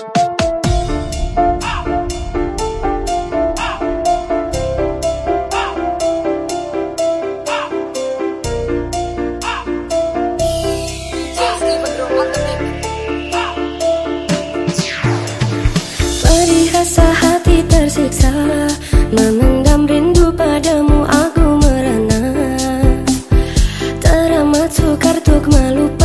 Perihasa hati tersiksa Memendam rindu padamu aku merana. Teramat sukar untuk melupakan